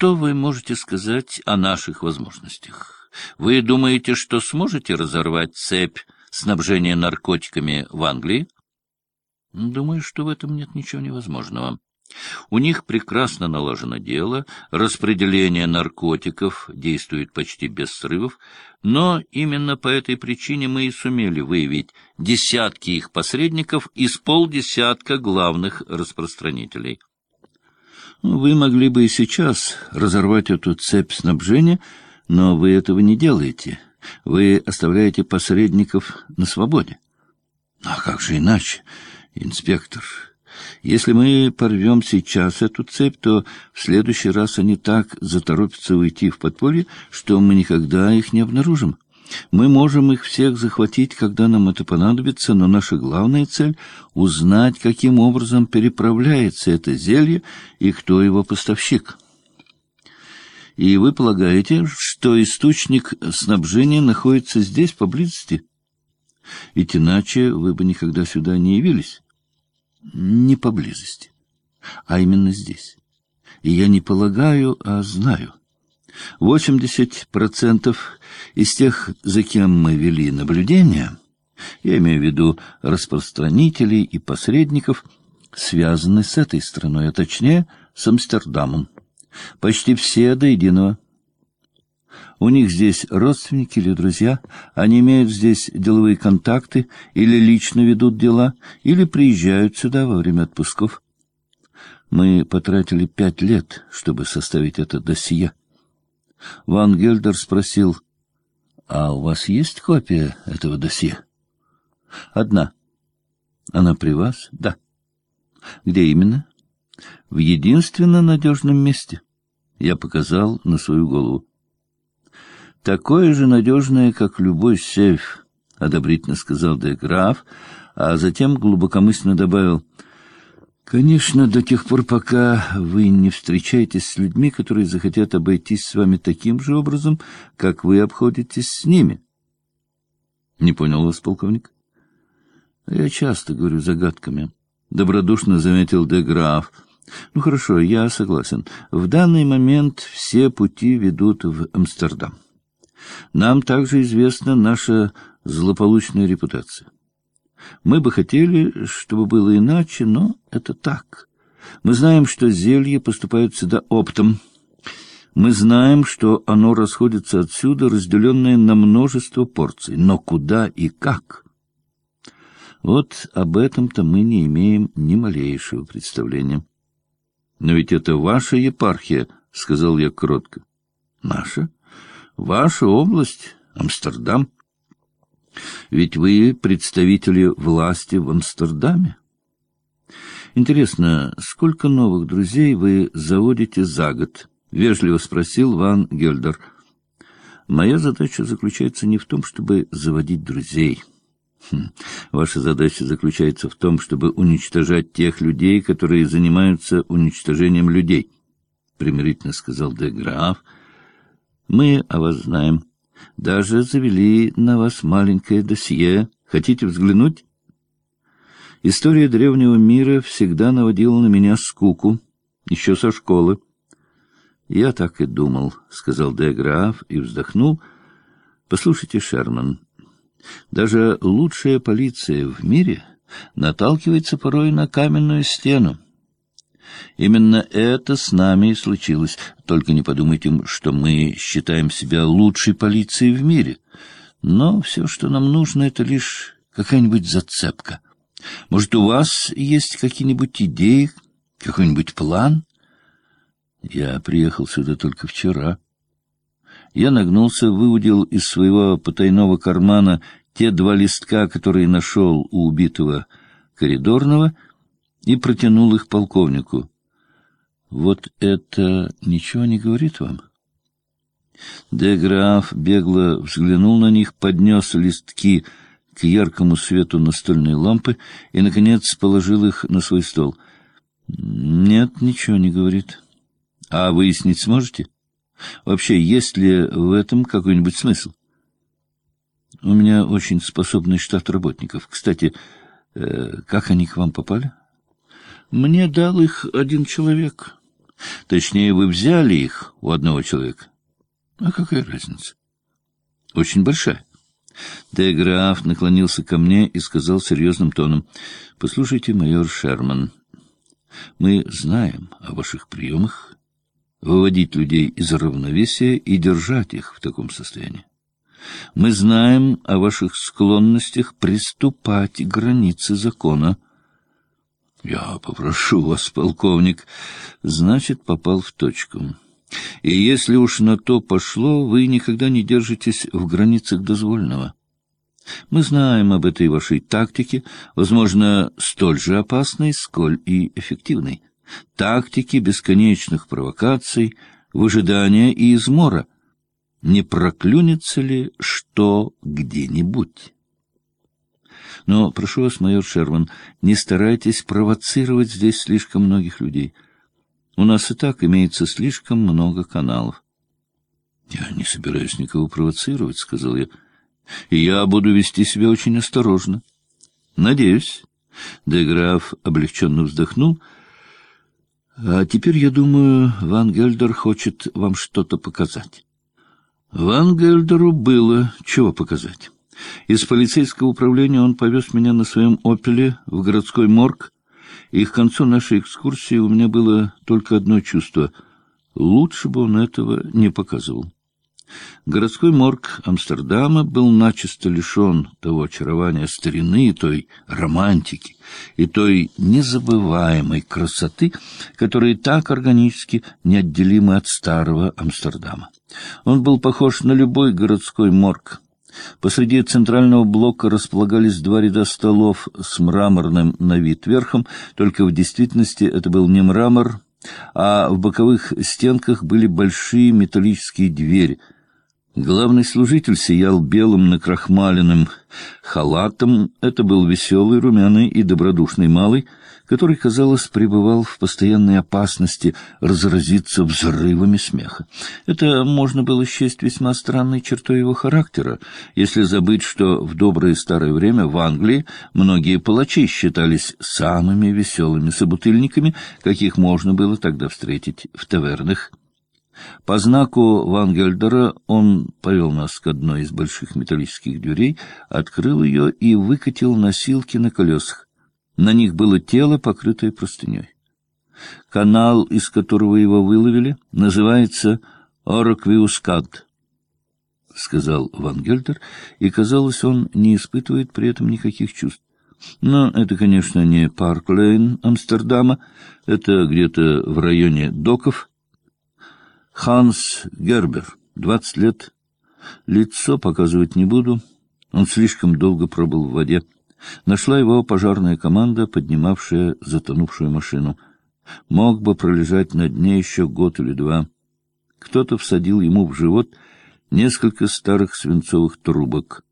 Что вы можете сказать о наших возможностях? Вы думаете, что сможете разорвать цепь снабжения наркотиками в Англии? Думаю, что в этом нет ничего невозможного. У них прекрасно налажено дело, распределение наркотиков действует почти без срывов, но именно по этой причине мы и сумели выявить десятки их посредников из полдесятка главных распространителей. Вы могли бы и сейчас разорвать эту цепь снабжения, но вы этого не делаете. Вы оставляете посредников на свободе. А как же иначе, инспектор? Если мы порвем сейчас эту цепь, то в следующий раз они так заторопятся уйти в подполье, что мы никогда их не обнаружим. Мы можем их всех захватить, когда нам это понадобится, но наша главная цель — узнать, каким образом переправляется это зелье и кто его поставщик. И вы полагаете, что источник снабжения находится здесь, поблизости? Ведь иначе вы бы никогда сюда не явились не поблизости, а именно здесь. И я не полагаю, а знаю. Восемьдесят процентов из тех, за кем мы вели наблюдение, я имею в виду распространителей и посредников, связаны с этой страной, а точнее с Амстердамом. Почти все до единого. У них здесь родственники или друзья, они имеют здесь деловые контакты или лично ведут дела, или приезжают сюда во время отпусков. Мы потратили пять лет, чтобы составить это досье. Ван Гельдер спросил, «А у вас есть копия этого досье?» «Одна». «Она при вас?» «Да». «Где именно?» «В единственно надежном месте». Я показал на свою голову такое же надежное, как любой сейф, — одобрительно сказал де граф, а затем глубокомысленно добавил, — Конечно, до тех пор, пока вы не встречаетесь с людьми, которые захотят обойтись с вами таким же образом, как вы обходитесь с ними. — Не понял вас, полковник? — Я часто говорю загадками, — добродушно заметил де граф. — Ну, хорошо, я согласен. В данный момент все пути ведут в Амстердам. Нам также известна наша злополучная репутация. Мы бы хотели, чтобы было иначе, но это так. Мы знаем, что зелье поступает сюда оптом. Мы знаем, что оно расходится отсюда, разделенное на множество порций. Но куда и как? Вот об этом-то мы не имеем ни малейшего представления. — Но ведь это ваша епархия, — сказал я кротко. — Наша? Ваша область, Амстердам. Ведь вы представители власти в Амстердаме. Интересно, сколько новых друзей вы заводите за год? Вежливо спросил Ван Гельдер. Моя задача заключается не в том, чтобы заводить друзей. Хм. Ваша задача заключается в том, чтобы уничтожать тех людей, которые занимаются уничтожением людей, примирительно сказал де Граф. Мы о вас знаем. Даже завели на вас маленькое досье. Хотите взглянуть? История древнего мира всегда наводила на меня скуку, еще со школы. Я так и думал, — сказал Деграф и вздохнул. Послушайте, Шерман, даже лучшая полиция в мире наталкивается порой на каменную стену. Именно это с нами и случилось. Только не подумайте, что мы считаем себя лучшей полицией в мире. Но все, что нам нужно, это лишь какая-нибудь зацепка. Может, у вас есть какие-нибудь идеи, какой-нибудь план? Я приехал сюда только вчера. Я нагнулся, выудил из своего потайного кармана те два листка, которые нашел у убитого коридорного, и протянул их полковнику. Вот это ничего не говорит вам? Де граф бегло взглянул на них, поднес листки к яркому свету настольной лампы и, наконец, положил их на свой стол. Нет, ничего не говорит. А выяснить сможете? Вообще, есть ли в этом какой-нибудь смысл? У меня очень способный штат работников. Кстати, э, как они к вам попали? Мне дал их один человек. Точнее, вы взяли их у одного человека. А какая разница? Очень большая. Деграф наклонился ко мне и сказал серьезным тоном, «Послушайте, майор Шерман, мы знаем о ваших приемах выводить людей из равновесия и держать их в таком состоянии. Мы знаем о ваших склонностях приступать к границе закона». «Я попрошу вас, полковник». «Значит, попал в точку». И если уж на то пошло, вы никогда не держитесь в границах дозвольного. Мы знаем об этой вашей тактике, возможно, столь же опасной, сколь и эффективной. Тактики бесконечных провокаций, выжидания и измора. Не проклюнется ли что где-нибудь? Но, прошу вас, майор Шерман, не старайтесь провоцировать здесь слишком многих людей — у нас и так имеется слишком много каналов. — Я не собираюсь никого провоцировать, — сказал я. — И я буду вести себя очень осторожно. — Надеюсь. Деграф облегченно вздохнул. — А теперь, я думаю, Ван Гельдер хочет вам что-то показать. Ван Гельдеру было чего показать. Из полицейского управления он повез меня на своем «Опеле» в городской морг, и к концу нашей экскурсии у меня было только одно чувство — лучше бы он этого не показывал. Городской морг Амстердама был начисто лишен того очарования старины, той романтики и той незабываемой красоты, которые так органически неотделимы от старого Амстердама. Он был похож на любой городской морг, Посреди центрального блока располагались два ряда столов с мраморным на вид верхом, только в действительности это был не мрамор, а в боковых стенках были большие металлические двери. Главный служитель сиял белым накрахмаленным халатом. Это был веселый, румяный и добродушный малый, который, казалось, пребывал в постоянной опасности разразиться взрывами смеха. Это можно было счесть весьма странной чертой его характера, если забыть, что в доброе старое время в Англии многие палачи считались самыми веселыми собутыльниками, каких можно было тогда встретить в тавернах. По знаку Вангельдера он повел нас к одной из больших металлических дверей, открыл ее и выкатил носилки на колесах. На них было тело, покрытое простыней. Канал, из которого его выловили, называется Ороквиускад, — сказал Ван Гельтер, и, казалось, он не испытывает при этом никаких чувств. Но это, конечно, не Парк-Лейн Амстердама, это где-то в районе доков. Ханс Гербер, двадцать лет. Лицо показывать не буду, он слишком долго пробыл в воде. Нашла его пожарная команда, поднимавшая затонувшую машину. Мог бы пролежать на дне еще год или два. Кто-то всадил ему в живот несколько старых свинцовых трубок.